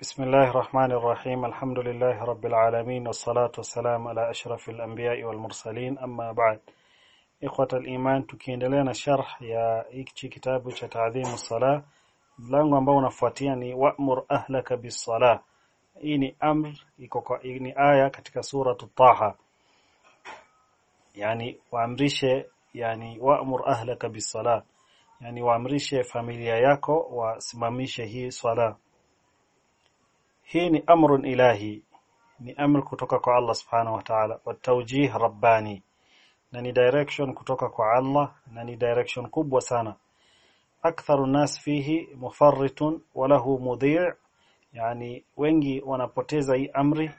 بسم الله الرحمن الرحيم الحمد لله رب العالمين والصلاة والسلام على أشرف الأنبياء والمرسلين أما بعد إخوة الإيمان tukiendelea na sharh ya hiki kitabu cha ta'dhimu sala mlango ambao unafuatia ni wa'mur ahlaka bis-salah hii ni amr iko kwa ni aya katika sura Taha yani waamrishe yani wa'mur ahlaka bis-salah yani waamrishe familia yako wasimamishe hii swala hii ni amrun ilahi. Ni amri kutoka kwa Allah subhanahu wa ta'ala. Wa tawjih rabbani. Na ni direction kutoka kwa Allah na ni direction kubwa sana. Aktharu nas fihi mufarritun wa lahu mudhi' yani wengi wanapoteza hii amri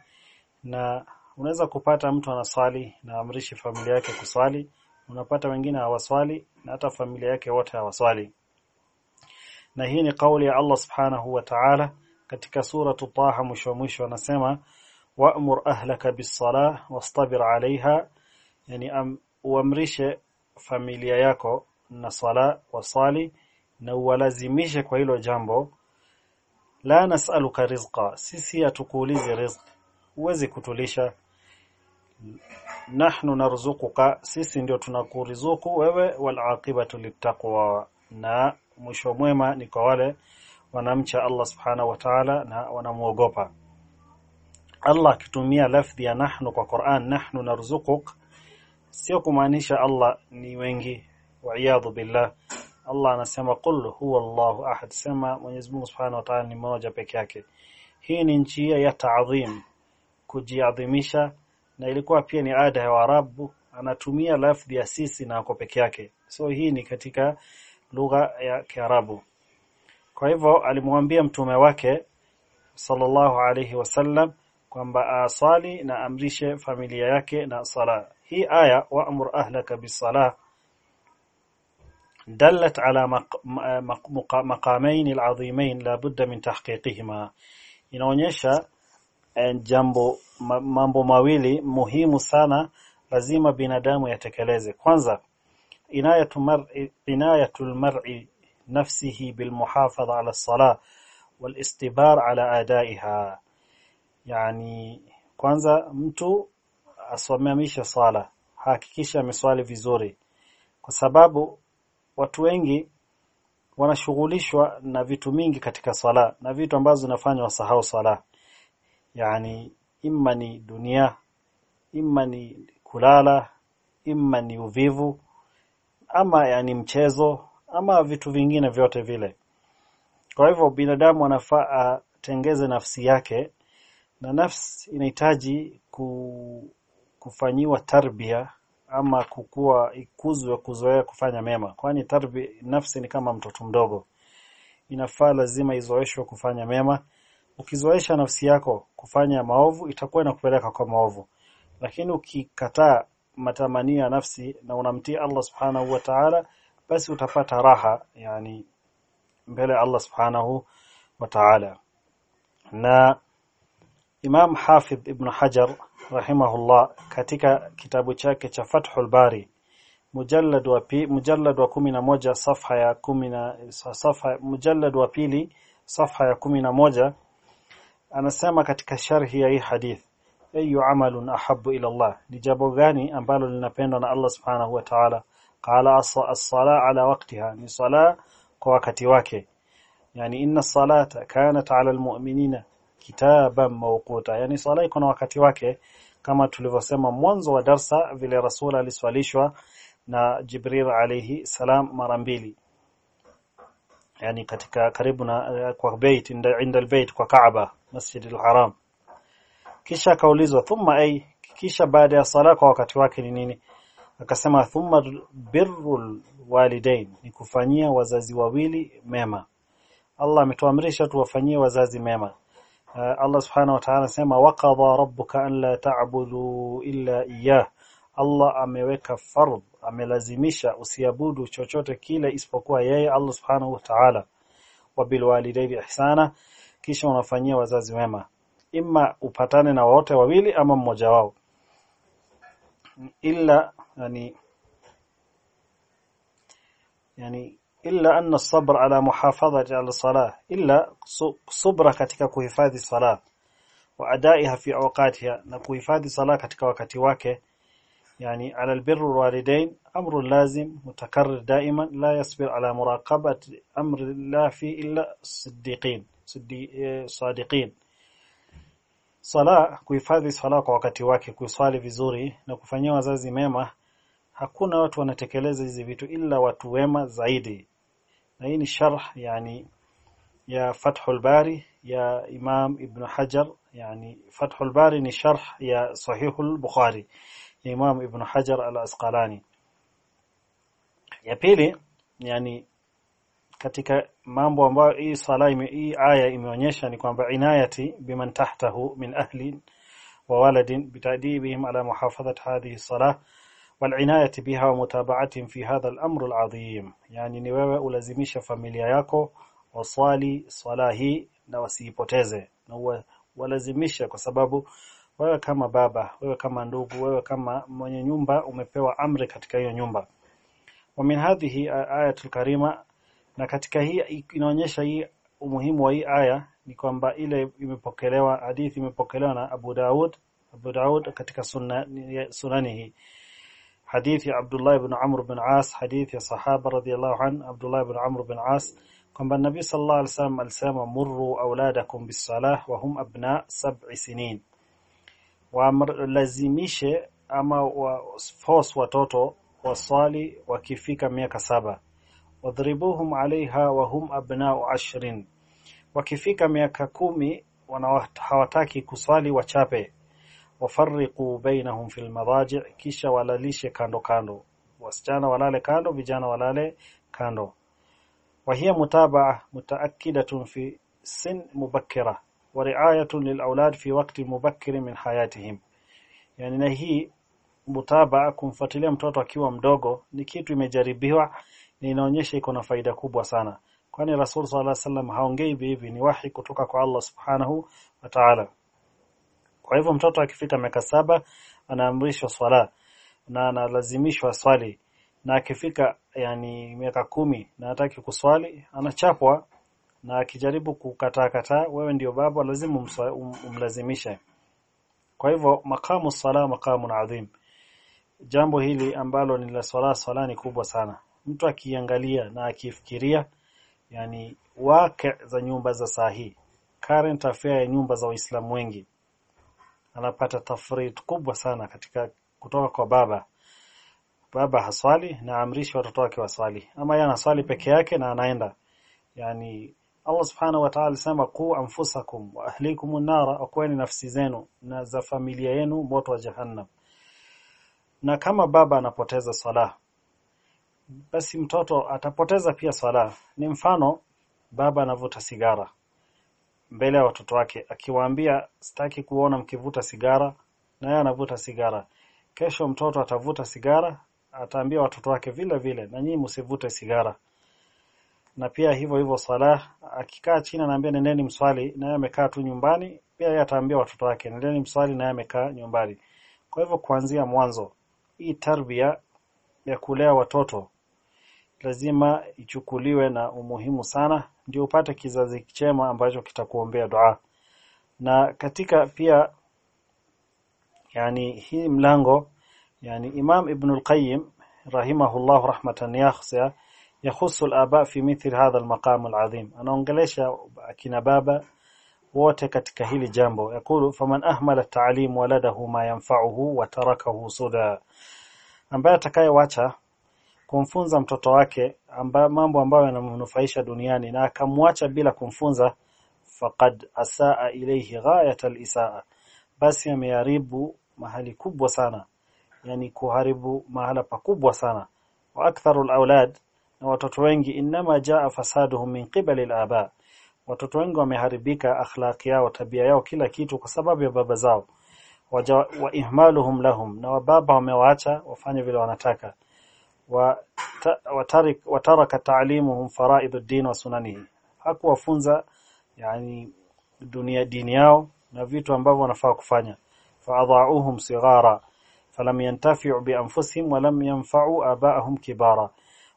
na unaweza kupata mtu anaswali na amrishi familia yake kuswali. Unapata wengine hawaswali na hata familia yake wote hawaswali. Na hii ni kauli ya Allah subhanahu wa ta'ala katika sura Taha mwisho mwisho anasema wa'mur ahlaka bis-salah wastabir 'alayha yani am, uamrishe familia yako na sala wasali na uwalazimishe kwa hilo jambo. La nas'aluka rizqa sisi atukuulize rizq uwezi kutulisha. Nahnu narzuquka sisi ndio tunakuruzuku wewe wal aqibatu littaqwa. Na mwisho mwema ni kwa wale wanamcha Allah subhanahu wa ta'ala na wanamuogopa. Allah akitumia lafdhi ya nahnu kwa Qur'an nahnu narzuquk sio kumaanisha Allah ni wengi wa'iyadhu billah. Allah anasema qul huwa Allahu ahad. Sema Mwenyezi Mungu Subhanahu wa Ta'ala ni mmoja peke yake. Hii ni njia ya ta'dhim kujiadhimisha na ilikuwa pia ni ada ya Waarabu anatumia lafdhi ya sisi na ako peke yake. So hii ni katika lugha ya Kiarabu kwa hivyo alimwambia mtume wake sallallahu alayhi wasallam kwamba asali na amrishe familia yake na sala hii aya wa'mur ahlaka bis-salah دلت على مقامين العظيمين لا بد من تحقيقهما inaonyesha jambo mambo mawili muhimu sana lazima binadamu yatekeleze kwanza inayatul mar'i inayatul mar'i nafsihi bilmuhafadha على الصلاه والاستبار ala adaiha yani kwanza mtu asimamishe sala hakikisha ameswali vizuri. Kwa sababu watu wengi wanashughulishwa na vitu mingi katika sala na vitu ambazo zinafanya wasahau sala yani imma ni dunia imma ni kulala imma ni uvivu ama yani mchezo ama vitu vingine vyote vile. Kwa hivyo binadamu anafaa atengeze nafsi yake na nafsi inahitaji ku, kufanyiwa tarbia ama kukua ikuzwe kuzoea kufanya mema. Kwani tarbi nafsi ni kama mtoto mdogo. Inafaa lazima izoeshwe kufanya mema. Ukizoesha nafsi yako kufanya maovu itakuwa inakupeleka kwa maovu. Lakini ukikataa matamanio ya nafsi na unamtii Allah subhanahu wa ta'ala basi utapata raha yani mbele Allah subhanahu wa ta'ala. Na Imam Hafidh Ibn Hajar rahimahullah katika kitabu chake cha Fathul Bari mujallad wa pi, mujallad wa 11 safha ya 10 safha mujallad wa pili safha ya 11 anasema katika sharhi ya hii hadith ayu amalun ahabbu ila Allah? Ni jambo gani ambalo linapendwa na Allah subhanahu wa ta'ala qala as-sala ala waqtiha ni sala kwa wakati wake. yani inna salata kanat ala almu'minina kitaban mawquta yani sala iko na wakati wake kama tulivyosema mwanzo wa darsa vile rasul aliswalishwa na Jibril alayhi salam mara mbili. yani katika karibu na kwa bait inda, albayt kwa Kaaba Masjid al-Haram kisha kaulizwa thumma ay kisha baada ya sala kwa wakati wake ni nini akasema thumma birrul walidain ni kufanyia wazazi wawili mema. Allah ametuamrisha tuwafanyie wazazi mema. Uh, Allah subhanahu wa ta'ala sema waqadha rabbuka an la ta'budu illa iyyah. Allah ameweka fard amelazimisha usiabudu chochote kile isipokuwa yeye Allah subhanahu wa ta'ala. Wa bil walidayni ihsana kisha unafanyia wazazi wema imma upatane na wote wawili ama mmoja wao? Illa yani yani illa anna as-sabr ala muhafadhati ala salah illa subra katika kuhifadhi salah wa adaiha fi awqatiha na kuhifadhi salah katika wakati wake يعني على البر والوالدين أمر لازم متكرر دائما لا يصبر على مراقبة أمر الله فيه إلا الصديقين صادقين Sala kuhifadhi sala kwa wakati wake kuiswali vizuri na kufanyia wazazi mema hakuna watu wanatekeleza hizi vitu ila watu wema zaidi. Na hii ni sharh yani ya Fathul Bari ya Imam Ibn Hajar yani Fathul Bari ni sharh ya Sahihul Bukhari ya Imam Ibn Hajar al-Asqalani. Ya pili yani katika mambo ambayo hii sala ime, hii aya imeonyesha ni kwamba inayati biman tahtahu min ahli wa waladin bitadibihim ala muhafadhat hadhihi salah والعناية بها ومتابعتهم في هذا الأمر العظيم يعني ni wewe ulazimisha familia yako waswali swala hii na wasiipoteze na walazimisha kwa sababu wewe kama baba wewe kama ndugu wewe kama mwenye nyumba umepewa amri katika hiyo nyumba wa min hadhihi ayatul karima na katika hii inaonyesha hii umuhimu wa hii aya ni kwamba ile imepokelewa hadithi imepokelewa na Abu Daud Abu Daud katika sunna sunanihi hadithi Abdullah ibn Amr ibn As hadithi ya sahaba radhiyallahu an Abdullah ibn Amr ibn As kwamba Nabii sallallahu alaihi wasallam alisema murru auladakum bisalah wa hum abna sab'i sinin walazimishe ama wa force watoto waswali wakifika miaka saba wadhribuhum alaiha wa hum abna'u ashrin wakifika miaka kumi hawataki kuswali wachape wafariqu bainahum fil madaji, kisha walalishe kando kando, wasichana walale kando, vijana walale kando. wa hiya mutabaa mutaakkidatun fi sin mubakkira wa riayatun lilaulad fi waqti mubakkiri min hayatihim, yani na hii mutabaa, kumfuatilia mtoto akiwa mdogo ni kitu imejaribiwa, ni inaonyesha iko na faida kubwa sana, kwani Rasul sallallahu alaihi wasallam haongei hivi hivi, ni wahi kutoka kwa Allah subhanahu wa ta'ala kwa hivyo mtoto akifika miaka saba anaamrishwa swala na analazimishwa swali. Na akifika yani miaka kumi na hataki kuswali anachapwa na akijaribu kukataa kataa wewe ndio baba lazima um, umlazimishe. Kwa hivyo makamu sala makamu adhim. Jambo hili ambalo ni la swala swala ni kubwa sana. Mtu akiangalia na akifikiria yani wake za nyumba za sahi current affair ya nyumba za waislamu wengi anapata tafrit kubwa sana katika kutoka kwa baba. Baba haswali na amrishi watoto wake waswali. Ama yeye anaswali peke yake na anaenda. Yani Allah subhanahu wa ta'ala alisema ku anfusakum wa ahlikum an-nara akweni nafsi zenu na za familia yenu moto wa jahannam. Na kama baba anapoteza swala basi mtoto atapoteza pia swala. Ni mfano baba anavuta sigara mbele ya watoto wake akiwaambia sitaki kuona mkivuta sigara na yeye anavuta sigara. Kesho mtoto atavuta sigara ataambia watoto wake vile vile na nyinyi msivute sigara. Na pia hivyo hivyo Salah akikaa chini anaambia nendeni mswali na yeye amekaa tu nyumbani. Pia yeye ataambia watoto wake nendeni mswali na yeye amekaa nyumbani. Kwa hivyo kuanzia mwanzo hii tarbia ya kulea watoto lazima ichukuliwe na umuhimu sana ndio upate kizazi chema ambacho kitakuombea dua. Na katika pia yani hii mlango yani Imam Ibn al-Qayyim rahimahullah rahmatan yakhsa yahusu al-aba fi mithl hadha al-maqam al-azim. Anaongelesha akina baba wote katika hili jambo. Yakulu faman ahmala ta'lim waladahu ma yanfa'uhu wa tarakahu suda. Ambaye atakayewacha kumfunza mtoto wake mambo ambayo yanamnufaisha duniani na akamwacha bila kumfunza faqad asaa ilayhi ghayat al-isaa. Basi ameharibu mahali kubwa sana yani kuharibu mahala pakubwa sana. Wa aktharu al-aulad na watoto wengi inama jaa fasaduhum min qibali al-aba. Watoto wengi wameharibika akhlaqi yao tabia yao kila kitu kwa sababu ya baba zao. Wa, wa ihmaluhum lahum na wababa wamewaacha wafanye vile wanataka wataraka ta'limuhum fara'id ad-din wa sunanihi. Hakuwafunza yani dunia dini yao na vitu ambavyo wanafaa kufanya. Fa'adha'uhum sighara falam yantafi'u bi anfusihim wa lam yanfa'u aba'ahum kibara.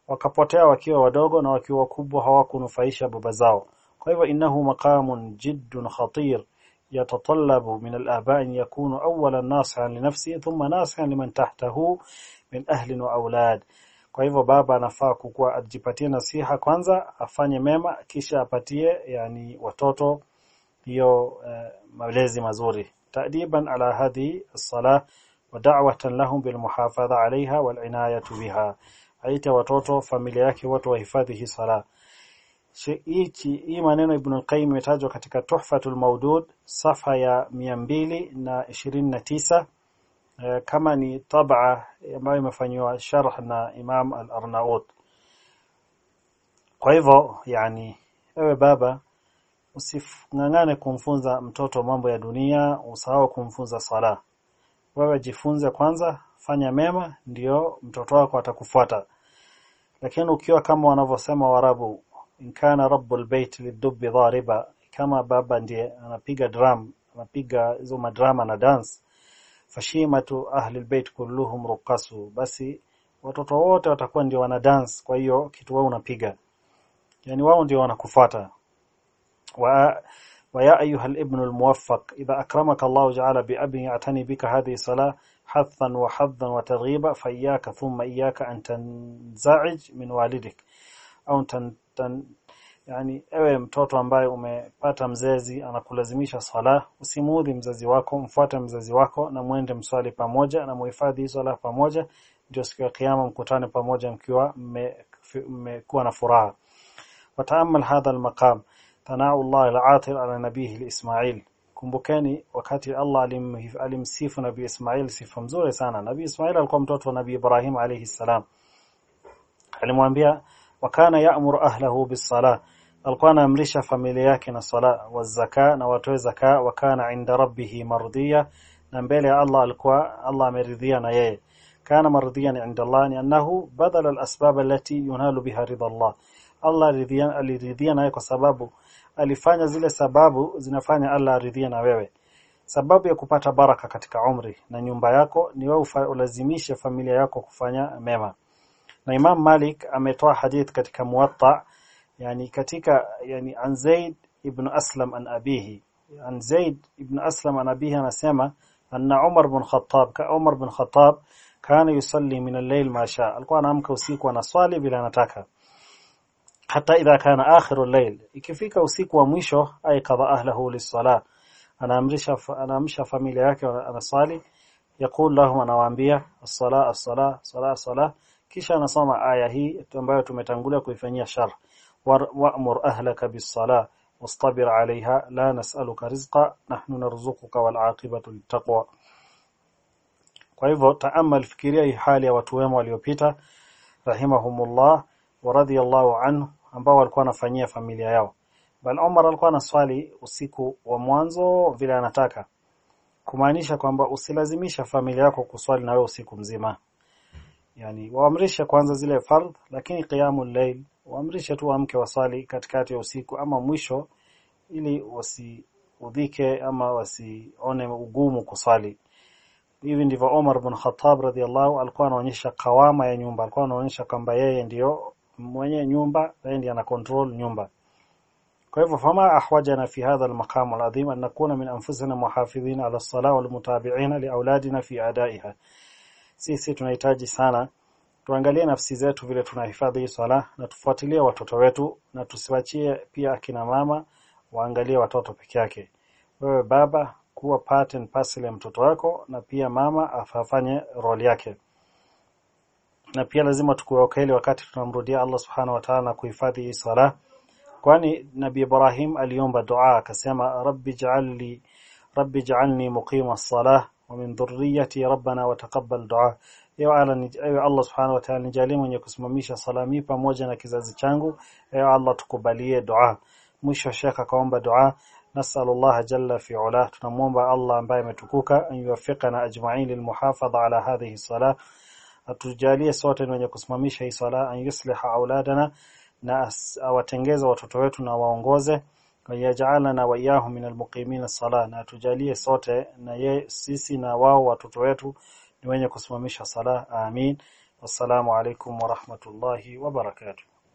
Wakapotea wakiwa wadogo na wakiwa wakubwa hawakunufaisha baba zao. Kwa hivyo innahu maqamun jiddun khatir min al-aba an yakunu awwalan nasihan li nafsihi thumma nasihan liman tahtahu min ahli wa aulad. Kwa hivyo baba anafaa kukuwa ajipatie nasiha kwanza afanye mema kisha apatie yani watoto hiyo uh, malezi mazuri. Ta'diban ala hadhi as-salah wa da'watan lahum bil muhafadha 'alayha wal 'inayatu biha. Aita watoto familia yake watu wahifadhi hii sala hichi hii maneno Ibn al-Qayyim imetajwa katika Tuhfatul Mawdud safha ya 229 e, kama ni tabaa ambayo imefanywa sharh na Imam Al-Arnaout kwa hivyo yani ewe baba usingangane kumfunza mtoto mambo ya dunia usahau kumfunza sala wewe jifunze kwanza fanya mema ndio mtoto wako atakufuata. Lakini ukiwa kama wanavyosema warabu inkana rabbul bait lidubbi dhariba kama baba ndiye anapiga drum anapiga hizo madrama na dance fashimatu ahli albayt kulluhum ruqasu basi watoto wote watakuwa ndio wana dance kwa hiyo kitu wao unapiga yani wao ndio wanakufuata wa ويا أيها الابن الموفق إذا أكرمك الله جعل بأب يعتني بك هذه الصلاة حثا وحظا وترغيبا فإياك ثم إياك أن تنزعج من والدك tan, yani ewe mtoto ambaye umepata mzazi anakulazimisha swala usimudhi mzazi wako mfuate mzazi wako na mwende mswali pamoja na muhifadhi swala pamoja. Ndio siku ya kiyama mkutane pamoja mkiwa mmekuwa na furaha. Wataamal hadha almaqam thanau Allah al-atir ala nabihi al-Ismail. Kumbukeni wakati Allah alimsifu nabii Ismail sifa mzuri sana. Nabii Ismail alikuwa mtoto wa nabii Ibrahim alayhi salam. Alimwambia wakana ya'muru ahlahu bis-salah. Alikuwa anaamrisha familia yake na sala wa zaka na watoe zaka wakana inda rabbihi mardiya na mbele ya Allah alikuwa Allah ameridhia na yeye. Kana mardiyan inda Allah ni annahu badala al-asbab allati yunalu biha ridha Allah. Allah aliridhia naye kwa sababu alifanya zile sababu zinafanya Allah aridhia na wewe. Sababu ya kupata baraka katika umri na nyumba yako ni wewe ulazimishe familia yako kufanya mema na Imam Malik ametoa hadith katika Muwatta yani katika yani an Zaid ibn Aslam an abihi. An Zaid ibn Aslam an abihi anasema anna Umar ibn Khattab ka Umar ibn Khattab kana yusalli min al-layl ma sha. Alikuwa anaamka usiku anaswali bila anataka. Hata idha kana akhiru al-layl. Ikifika usiku wa mwisho ay qada ahlahu lis-salah. Anaamrisha anaamsha familia yake anaswali. Yakul lahum anawaambia as-salah as-salah salah salah kisha anasoma aya hii ambayo tumetangulia kuifanyia shar wa'mur ahlaka bis-salah wastabir 'alayha la nas'aluka rizqa nahnu narzuquka wal 'aqibatu lit-taqwa. Kwa hivyo taamal fikiria hii hali ya watu wema waliopita rahimahumullah wa radiyallahu anhu ambao walikuwa wanafanyia familia yao. Bal Umar alikuwa anaswali usiku wa mwanzo vile anataka kumaanisha kwamba usilazimisha familia yako kuswali na wewe usiku mzima yani waamrishe kwanza zile fardh lakini qiyamul layl waamrishe tu amke wasali katikati ya usiku ama mwisho ili wasiudhike ama wasione ugumu kusali. hivi ndivyo Omar bin Khattab radhiallahu alikuwa anaonyesha kawama ya nyumba. Alikuwa anaonyesha kwamba yeye ndiyo mwenye nyumba yeye ndiye ana control nyumba. Kwa hivyo fama ahwajana fi hadha almaqam alazim an nakuna min anfusina muhafidhin ala as-salah wal mutabi'ina li auladina fi adaiha sisi tunahitaji sana tuangalie nafsi zetu vile tunahifadhi hii swala na tufuatilie watoto wetu na tusiwachie pia akina mama waangalie watoto peke yake. Wewe baba kuwa part and parcel ya mtoto wako na pia mama afanye role yake. Na pia lazima tukuwe ile wakati tunamrudia Allah subhanahu wa ta'ala na kuhifadhi hii swala. Kwani nabi Ibrahim aliomba dua akasema rabbi ja'alni rabbi ja'alni muqima as-salah wa min dhurriyyati rabbana wa taqabbal du'a ewe Allah ewe Allah subhanahu wa ta'ala nijalie mwenye kusimamisha sala mi pamoja na kizazi changu ewe Allah tukubalie dua mwisho shekha kaomba dua نسأل الله جل في علاه تنمومba Allah ambaye ametukuka an yuwaffiqana ajma'in lilmuhafadha ala hadhihi salah atujalie sote wenye kusimamisha hii sala an yusliha auladana na awatengeze watoto wetu na waongoze wayajalana wa min almuqimin as-salah na tujalie sote na ye sisi na wao watoto wetu ni wenye kusimamisha sala amin. Wassalamu alaikum wa rahmatullahi wa barakatuh